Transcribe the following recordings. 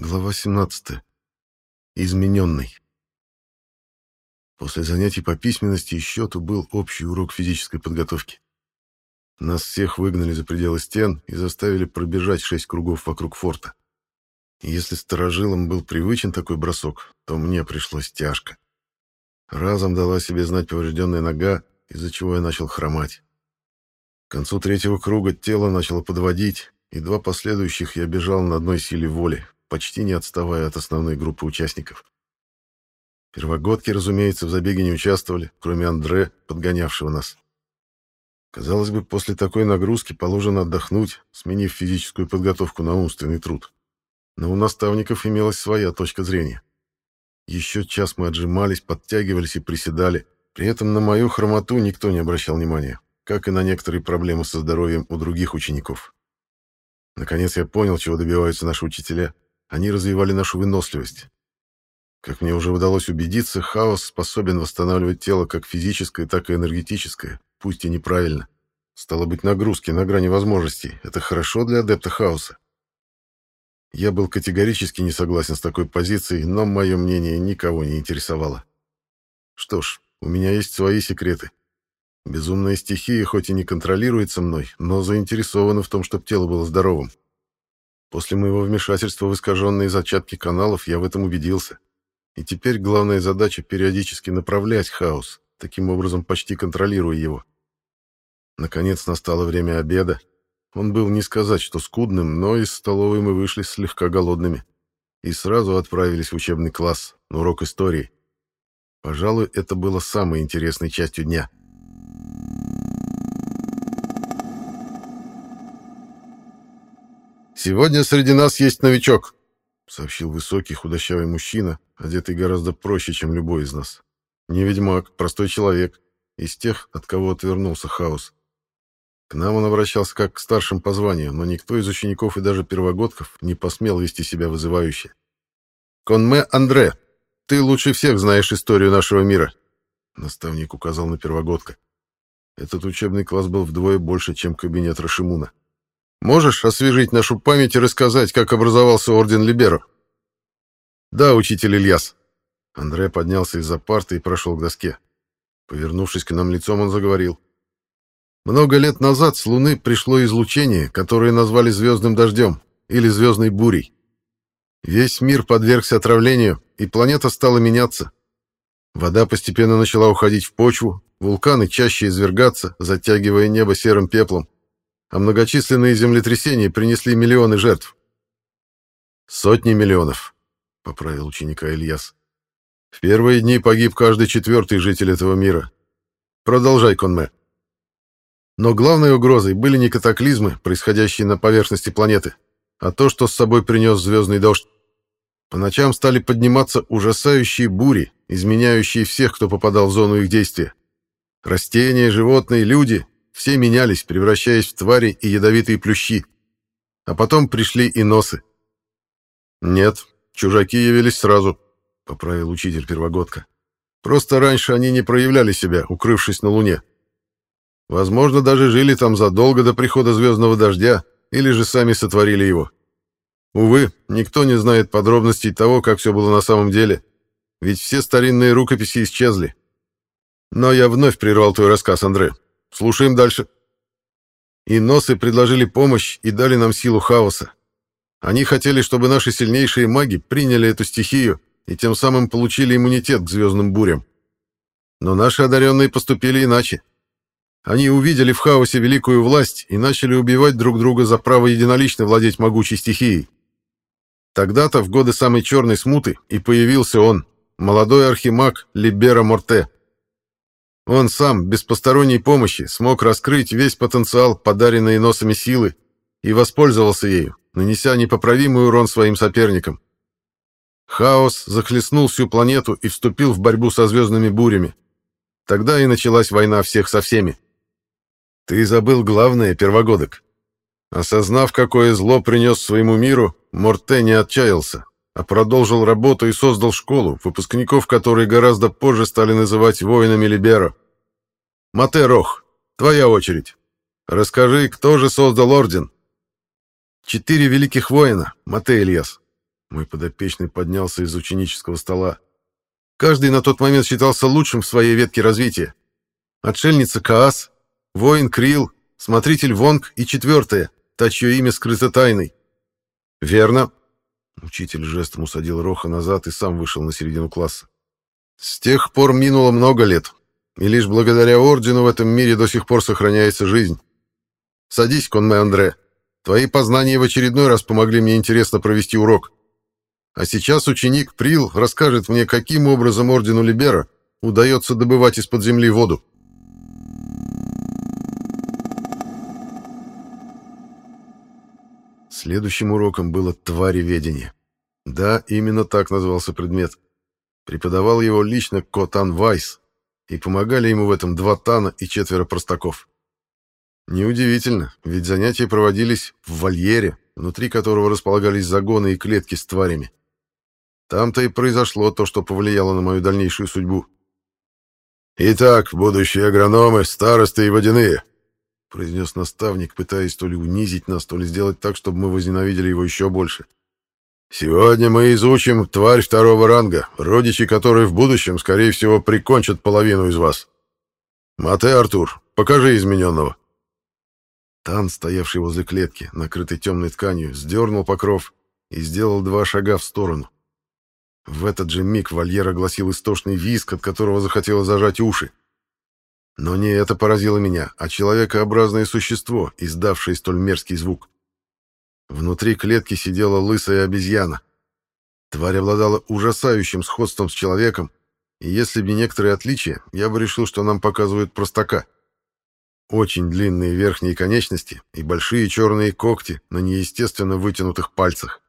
Глава 17. Измененный. После занятий по письменности и счету был общий урок физической подготовки. Нас всех выгнали за пределы стен и заставили пробежать шесть кругов вокруг форта. Если сторожилам был привычен такой бросок, то мне пришлось тяжко. Разом дала себе знать поврежденная нога, из-за чего я начал хромать. К концу третьего круга тело начало подводить, и два последующих я бежал на одной силе воли, почти не отставая от основной группы участников. Первогодки, разумеется, в забеге не участвовали, кроме Андре, подгонявшего нас. Казалось бы, после такой нагрузки положено отдохнуть, сменив физическую подготовку на умственный труд. Но у наставников имелась своя точка зрения. Еще час мы отжимались, подтягивались и приседали. При этом на мою хромоту никто не обращал внимания, как и на некоторые проблемы со здоровьем у других учеников. Наконец я понял, чего добиваются наши учителя — они развивали нашу выносливость. Как мне уже удалось убедиться, хаос способен восстанавливать тело как физическое, так и энергетическое, пусть и неправильно. Стало быть, нагрузки на грани возможностей — это хорошо для адепта хаоса. Я был категорически не согласен с такой позицией, но мое мнение никого не интересовало. Что ж, у меня есть свои секреты. Безумная стихия хоть и не контролируется мной, но заинтересована в том, чтобы тело было здоровым. После моего вмешательства в искаженные зачатки каналов я в этом убедился. И теперь главная задача — периодически направлять хаос, таким образом почти контролируя его. Наконец настало время обеда. Он был не сказать, что скудным, но из столовой мы вышли слегка голодными. И сразу отправились в учебный класс, на урок истории. Пожалуй, это было самой интересной частью дня. «Сегодня среди нас есть новичок», — сообщил высокий худощавый мужчина, одетый гораздо проще, чем любой из нас. Не ведьмак, простой человек, из тех, от кого отвернулся хаос. К нам он обращался как к старшим по званию, но никто из учеников и даже первогодков не посмел вести себя вызывающе. «Конме Андре, ты лучше всех знаешь историю нашего мира», — наставник указал на первогодка. Этот учебный класс был вдвое больше, чем кабинет Рашимуна. Можешь освежить нашу память и рассказать, как образовался Орден Либеро?» «Да, учитель Ильяс». Андрей поднялся из-за парты и прошел к доске. Повернувшись к нам лицом, он заговорил. «Много лет назад с Луны пришло излучение, которое назвали звездным дождем или звездной бурей. Весь мир подвергся отравлению, и планета стала меняться. Вода постепенно начала уходить в почву, вулканы чаще извергаться, затягивая небо серым пеплом а многочисленные землетрясения принесли миллионы жертв. «Сотни миллионов», — поправил ученика Ильяс. «В первые дни погиб каждый четвертый житель этого мира. Продолжай, Конме». Но главной угрозой были не катаклизмы, происходящие на поверхности планеты, а то, что с собой принес звездный дождь. По ночам стали подниматься ужасающие бури, изменяющие всех, кто попадал в зону их действия. Растения, животные, люди все менялись, превращаясь в твари и ядовитые плющи. А потом пришли и носы. «Нет, чужаки явились сразу», — поправил учитель первогодка. «Просто раньше они не проявляли себя, укрывшись на Луне. Возможно, даже жили там задолго до прихода звездного дождя, или же сами сотворили его. Увы, никто не знает подробностей того, как все было на самом деле, ведь все старинные рукописи исчезли. Но я вновь прервал твой рассказ, Андрей. Слушаем дальше. И носы предложили помощь и дали нам силу хаоса. Они хотели, чтобы наши сильнейшие маги приняли эту стихию и тем самым получили иммунитет к звездным бурям. Но наши одаренные поступили иначе. Они увидели в хаосе великую власть и начали убивать друг друга за право единолично владеть могучей стихией. Тогда-то, в годы самой черной смуты, и появился он, молодой архимаг Либера Морте. Он сам, без посторонней помощи, смог раскрыть весь потенциал подаренной носами силы и воспользовался ею, нанеся непоправимый урон своим соперникам. Хаос захлестнул всю планету и вступил в борьбу со звездными бурями. Тогда и началась война всех со всеми. Ты забыл главное, первогодок. Осознав, какое зло принес своему миру, Морте не отчаялся, а продолжил работу и создал школу, выпускников которой гораздо позже стали называть воинами Либеро. Мате Рох, твоя очередь. Расскажи, кто же создал орден? Четыре великих воина, Мате Ильяс. Мой подопечный поднялся из ученического стола. Каждый на тот момент считался лучшим в своей ветке развития. Отшельница Каас, воин Крил, смотритель Вонг и четвертая, та, чье имя скрыто тайной. Верно. Учитель жестом усадил Роха назад и сам вышел на середину класса. С тех пор минуло много лет, и лишь благодаря Ордену в этом мире до сих пор сохраняется жизнь. Садись, Конме Андре. Твои познания в очередной раз помогли мне интересно провести урок. А сейчас ученик Прил расскажет мне, каким образом Ордену Либера удается добывать из-под земли воду. Следующим уроком было твареведение. Да, именно так назывался предмет. Преподавал его лично Котан Вайс, и помогали ему в этом два Тана и четверо простаков. Неудивительно, ведь занятия проводились в вольере, внутри которого располагались загоны и клетки с тварями. Там-то и произошло то, что повлияло на мою дальнейшую судьбу. «Итак, будущие агрономы, старосты и водяные, — произнес наставник, пытаясь то ли унизить нас, то ли сделать так, чтобы мы возненавидели его еще больше. «Сегодня мы изучим тварь второго ранга, родичи которой в будущем, скорее всего, прикончат половину из вас. Мате, Артур, покажи измененного». Тан, стоявший возле клетки, накрытый темной тканью, сдернул покров и сделал два шага в сторону. В этот же миг вольер огласил истошный визг, от которого захотелось зажать уши. Но не это поразило меня, а человекообразное существо, издавшее столь мерзкий звук. Внутри клетки сидела лысая обезьяна. Тварь обладала ужасающим сходством с человеком, и если бы не некоторые отличия, я бы решил, что нам показывают простака. Очень длинные верхние конечности и большие черные когти на неестественно вытянутых пальцах.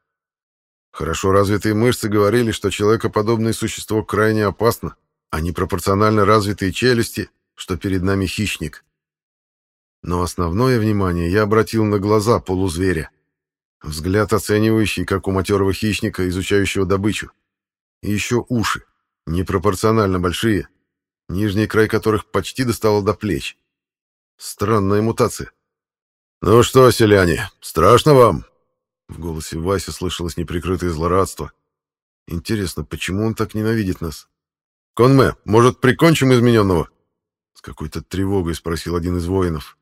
Хорошо развитые мышцы говорили, что человекоподобное существо крайне опасно, а непропорционально развитые челюсти что перед нами хищник. Но основное внимание я обратил на глаза полузверя. Взгляд оценивающий, как у матерого хищника, изучающего добычу. И еще уши, непропорционально большие, нижний край которых почти достало до плеч. Странная мутация. «Ну что, селяне, страшно вам?» В голосе Вася слышалось неприкрытое злорадство. Интересно, почему он так ненавидит нас? «Конме, может, прикончим измененного?» С какой-то тревогой спросил один из воинов.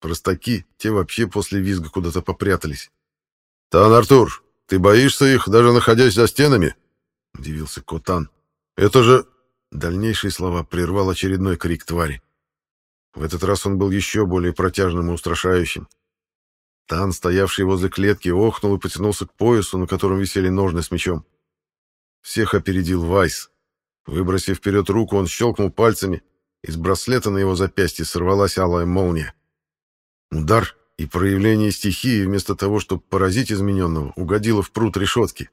Простаки, те вообще после визга куда-то попрятались. «Тан Артур, ты боишься их, даже находясь за стенами?» — удивился Котан. «Это же...» Дальнейшие слова прервал очередной крик твари. В этот раз он был еще более протяжным и устрашающим. Тан, стоявший возле клетки, охнул и потянулся к поясу, на котором висели ножны с мечом. Всех опередил Вайс. Выбросив вперед руку, он щелкнул пальцами, из браслета на его запястье сорвалась алая молния. Удар и проявление стихии, вместо того, чтобы поразить измененного, угодило в пруд решетки.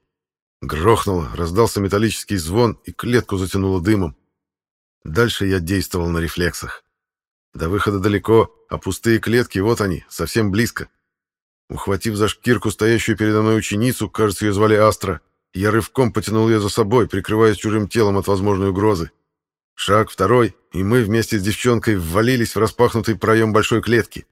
Грохнуло, раздался металлический звон, и клетку затянуло дымом. Дальше я действовал на рефлексах. До выхода далеко, а пустые клетки, вот они, совсем близко. Ухватив за шкирку стоящую передо мной ученицу, кажется, ее звали Астра, я рывком потянул ее за собой, прикрываясь чужим телом от возможной угрозы. Шаг второй, и мы вместе с девчонкой ввалились в распахнутый проем большой клетки.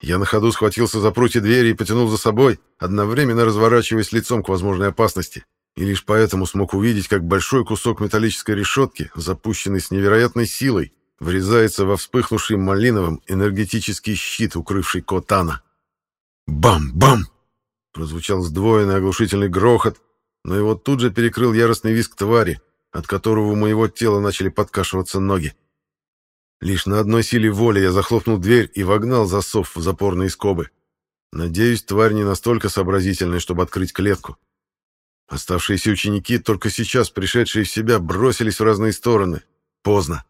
Я на ходу схватился за прутья двери и потянул за собой, одновременно разворачиваясь лицом к возможной опасности. И лишь поэтому смог увидеть, как большой кусок металлической решетки, запущенный с невероятной силой, врезается во вспыхнувший малиновым энергетический щит, укрывший Котана. «Бам-бам!» Прозвучал сдвоенный оглушительный грохот, но его тут же перекрыл яростный визг твари, от которого у моего тела начали подкашиваться ноги. Лишь на одной силе воли я захлопнул дверь и вогнал засов в запорные скобы. Надеюсь, тварь не настолько сообразительная, чтобы открыть клетку. Оставшиеся ученики, только сейчас пришедшие в себя, бросились в разные стороны. Поздно.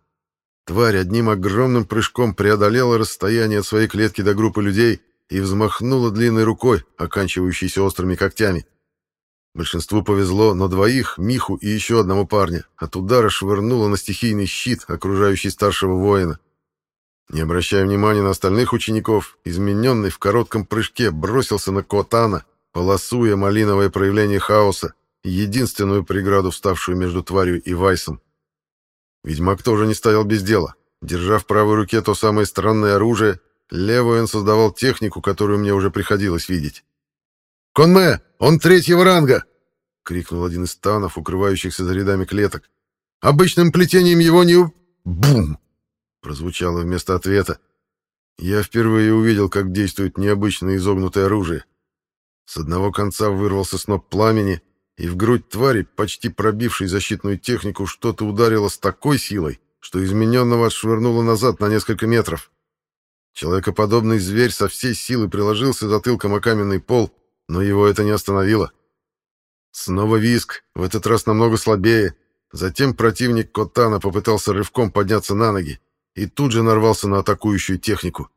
Тварь одним огромным прыжком преодолела расстояние от своей клетки до группы людей и взмахнула длинной рукой, оканчивающейся острыми когтями. Большинству повезло, но двоих, Миху и еще одного парня, от удара швырнуло на стихийный щит, окружающий старшего воина. Не обращая внимания на остальных учеников, измененный в коротком прыжке бросился на Котана, полосуя малиновое проявление хаоса, единственную преграду, вставшую между тварью и Вайсом. Ведьмак тоже не стоял без дела. Держа в правой руке то самое странное оружие, левой он создавал технику, которую мне уже приходилось видеть. «Конме, он третьего ранга!» крикнул один из танов, укрывающихся за рядами клеток. «Обычным плетением его не...» «Бум!» — прозвучало вместо ответа. Я впервые увидел, как действует необычное изогнутое оружие. С одного конца вырвался сноп пламени, и в грудь твари, почти пробившей защитную технику, что-то ударило с такой силой, что измененного отшвырнуло назад на несколько метров. Человекоподобный зверь со всей силы приложился затылком о каменный пол, но его это не остановило. Снова виск, в этот раз намного слабее. Затем противник Котана попытался рывком подняться на ноги и тут же нарвался на атакующую технику.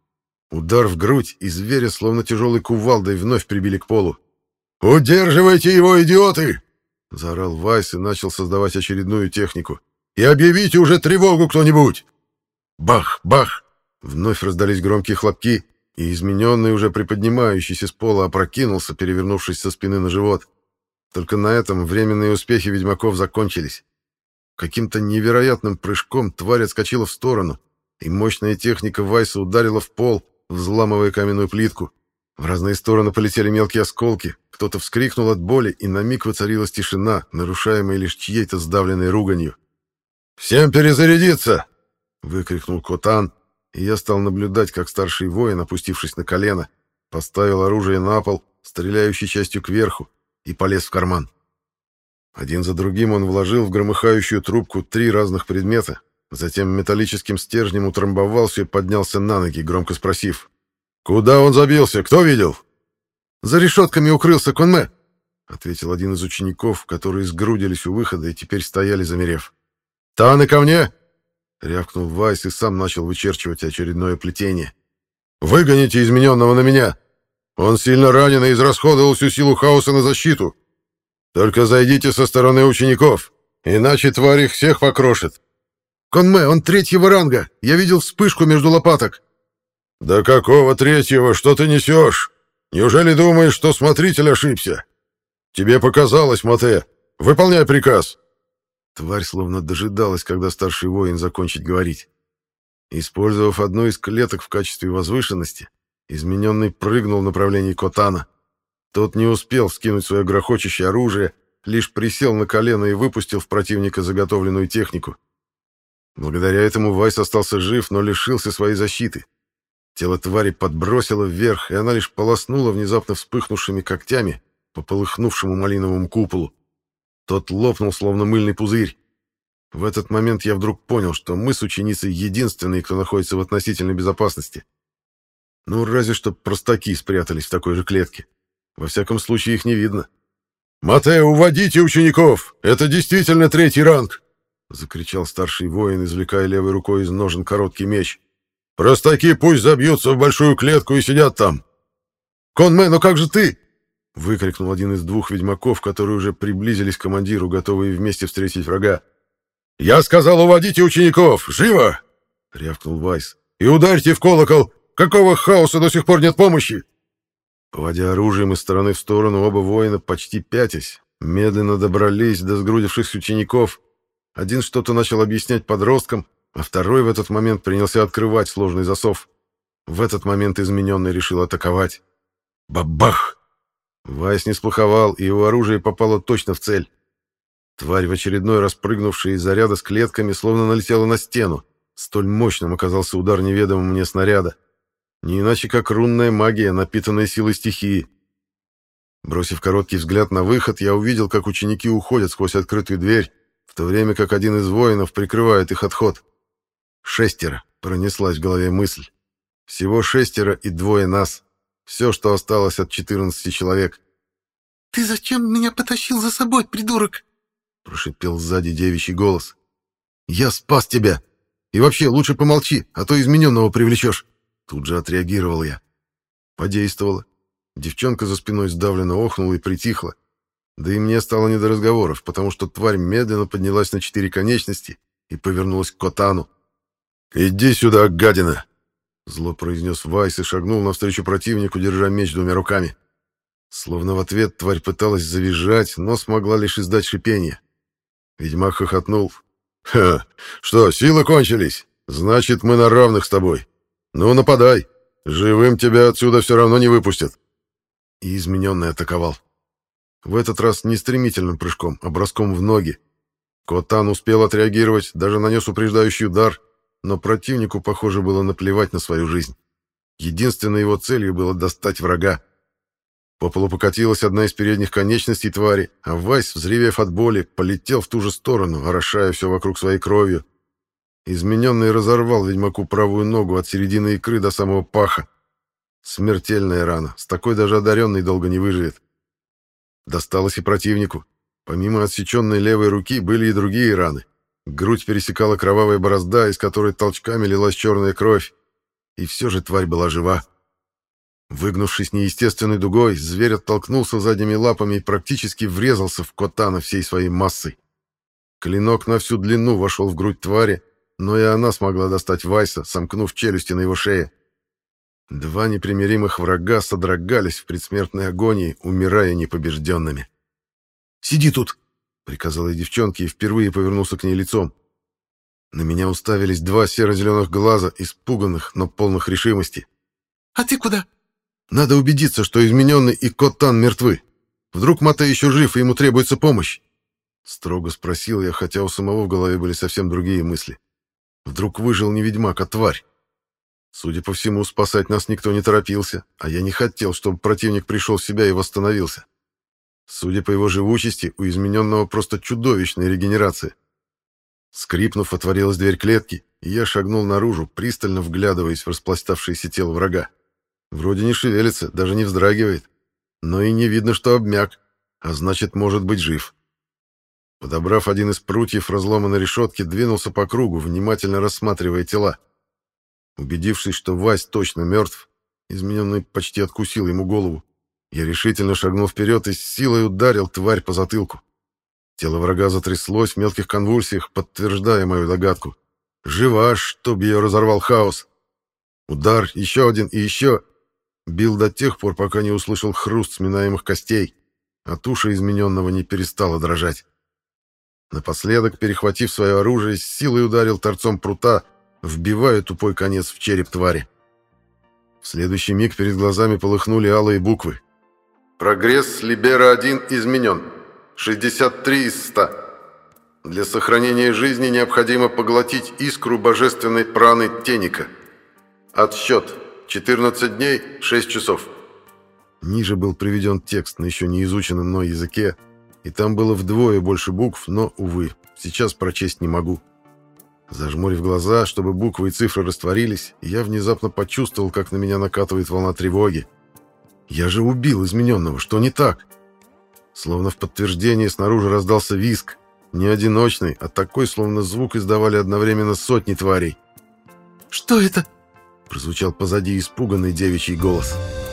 Удар в грудь, и зверя, словно тяжелой кувалдой, вновь прибили к полу. «Удерживайте его, идиоты!» — заорал Вайс и начал создавать очередную технику. «И объявите уже тревогу кто-нибудь!» Бах! Бах! Вновь раздались громкие хлопки, и измененный, уже приподнимающийся с пола, опрокинулся, перевернувшись со спины на живот. Только на этом временные успехи ведьмаков закончились. Каким-то невероятным прыжком тварь отскочила в сторону, и мощная техника Вайса ударила в пол, взламывая каменную плитку. В разные стороны полетели мелкие осколки, кто-то вскрикнул от боли, и на миг воцарилась тишина, нарушаемая лишь чьей-то сдавленной руганью. «Всем перезарядиться!» — выкрикнул Котан, и я стал наблюдать, как старший воин, опустившись на колено, поставил оружие на пол, стреляющей частью кверху, и полез в карман. Один за другим он вложил в громыхающую трубку три разных предмета, затем металлическим стержнем утрамбовался и поднялся на ноги, громко спросив. «Куда он забился? Кто видел?» «За решетками укрылся Конме», — ответил один из учеников, которые сгрудились у выхода и теперь стояли, замерев. «Таны ко мне!» — рявкнул Вайс и сам начал вычерчивать очередное плетение. «Выгоните измененного на меня! Он сильно ранен и израсходовал всю силу хаоса на защиту. Только зайдите со стороны учеников, иначе тварь их всех покрошит». «Конме, он третьего ранга! Я видел вспышку между лопаток!» «Да какого третьего? Что ты несешь? Неужели думаешь, что смотритель ошибся? Тебе показалось, Мате. Выполняй приказ!» Тварь словно дожидалась, когда старший воин закончит говорить. Использовав одну из клеток в качестве возвышенности, измененный прыгнул в направлении Котана. Тот не успел вскинуть свое грохочущее оружие, лишь присел на колено и выпустил в противника заготовленную технику. Благодаря этому Вайс остался жив, но лишился своей защиты. Тело твари подбросило вверх, и она лишь полоснула внезапно вспыхнувшими когтями по полыхнувшему малиновому куполу. Тот лопнул, словно мыльный пузырь. В этот момент я вдруг понял, что мы с ученицей единственные, кто находится в относительной безопасности. Ну, разве что простаки спрятались в такой же клетке. Во всяком случае, их не видно. «Матео, уводите учеников! Это действительно третий ранг!» — закричал старший воин, извлекая левой рукой из ножен короткий меч. «Простаки пусть забьются в большую клетку и сидят там!» «Конме, ну как же ты?» — выкрикнул один из двух ведьмаков, которые уже приблизились к командиру, готовые вместе встретить врага. «Я сказал, уводите учеников! Живо!» — рявкнул Вайс. «И ударьте в колокол! Какого хаоса до сих пор нет помощи?» Поводя оружием из стороны в сторону, оба воина, почти пятясь, медленно добрались до сгрудившихся учеников. Один что-то начал объяснять подросткам, а второй в этот момент принялся открывать сложный засов. В этот момент измененный решил атаковать. Бабах! Вайс не сплоховал, и его оружие попало точно в цель. Тварь, в очередной раз прыгнувшая из заряда с клетками, словно налетела на стену. Столь мощным оказался удар неведомого мне снаряда. Не иначе, как рунная магия, напитанная силой стихии. Бросив короткий взгляд на выход, я увидел, как ученики уходят сквозь открытую дверь, в то время как один из воинов прикрывает их отход. «Шестеро», — пронеслась в голове мысль. «Всего шестеро и двое нас». Все, что осталось от 14 человек. «Ты зачем меня потащил за собой, придурок?» Прошипел сзади девичий голос. «Я спас тебя! И вообще, лучше помолчи, а то измененного привлечешь!» Тут же отреагировал я. Подействовало. Девчонка за спиной сдавленно охнула и притихла. Да и мне стало не до разговоров, потому что тварь медленно поднялась на четыре конечности и повернулась к Котану. «Иди сюда, гадина!» Зло произнес Вайс и шагнул навстречу противнику, держа меч двумя руками. Словно в ответ тварь пыталась завизжать, но смогла лишь издать шипение. Ведьмак хохотнул. «Ха! Что, силы кончились? Значит, мы на равных с тобой. Ну, нападай. Живым тебя отсюда все равно не выпустят». И измененный атаковал. в этот раз не стремительным прыжком, а броском в ноги. Котан успел отреагировать, даже нанес упреждающий удар, но противнику, похоже, было наплевать на свою жизнь. Единственной его целью было достать врага. По полу покатилась одна из передних конечностей твари, а Вайс, взревев от боли, полетел в ту же сторону, орошая все вокруг своей кровью. Измененный разорвал ведьмаку правую ногу от середины икры до самого паха. Смертельная рана, с такой даже одаренный долго не выживет. Досталось и противнику. Помимо отсеченной левой руки были и другие раны. Грудь пересекала кровавая борозда, из которой толчками лилась черная кровь. И все же тварь была жива. Выгнувшись неестественной дугой, зверь оттолкнулся задними лапами и практически врезался в Котана всей своей массой. Клинок на всю длину вошел в грудь твари, но и она смогла достать Вайса, сомкнув челюсти на его шее. Два непримиримых врага содрогались в предсмертной агонии, умирая непобежденными. «Сиди тут!» — приказал я девчонке и впервые повернулся к ней лицом. На меня уставились два серо-зеленых глаза, испуганных, но полных решимости. «А ты куда?» Надо убедиться, что измененный и Коттан мертвы. Вдруг Матей еще жив, и ему требуется помощь? Строго спросил я, хотя у самого в голове были совсем другие мысли. Вдруг выжил не ведьмак, а тварь. Судя по всему, спасать нас никто не торопился, а я не хотел, чтобы противник пришел в себя и восстановился. Судя по его живучести, у измененного просто чудовищная регенерация. Скрипнув, отворилась дверь клетки, и я шагнул наружу, пристально вглядываясь в распластавшееся тело врага. Вроде не шевелится, даже не вздрагивает. Но и не видно, что обмяк, а значит, может быть жив. Подобрав один из прутьев разломанной решетки, двинулся по кругу, внимательно рассматривая тела. Убедившись, что Вась точно мертв, измененный почти откусил ему голову. Я решительно шагнул вперед и с силой ударил тварь по затылку. Тело врага затряслось в мелких конвульсиях, подтверждая мою догадку. Жива, чтоб ее разорвал хаос. Удар, еще один и еще. Бил до тех пор, пока не услышал хруст сминаемых костей, а туша измененного не перестала дрожать. Напоследок, перехватив свое оружие, с силой ударил торцом прута, вбивая тупой конец в череп твари. В следующий миг перед глазами полыхнули алые буквы. «Прогресс Либера-1 изменен. 63 из 100. Для сохранения жизни необходимо поглотить искру божественной праны Теника. Отсчет 14 дней, 6 часов. Ниже был приведен текст на еще не изученном мной языке, и там было вдвое больше букв, но, увы, сейчас прочесть не могу. Зажмурив глаза, чтобы буквы и цифры растворились, я внезапно почувствовал, как на меня накатывает волна тревоги. Я же убил измененного, что не так? Словно в подтверждение снаружи раздался виск. Не одиночный, а такой, словно звук издавали одновременно сотни тварей. «Что это?» Прозвучал позади испуганный девичий голос. «Что это?»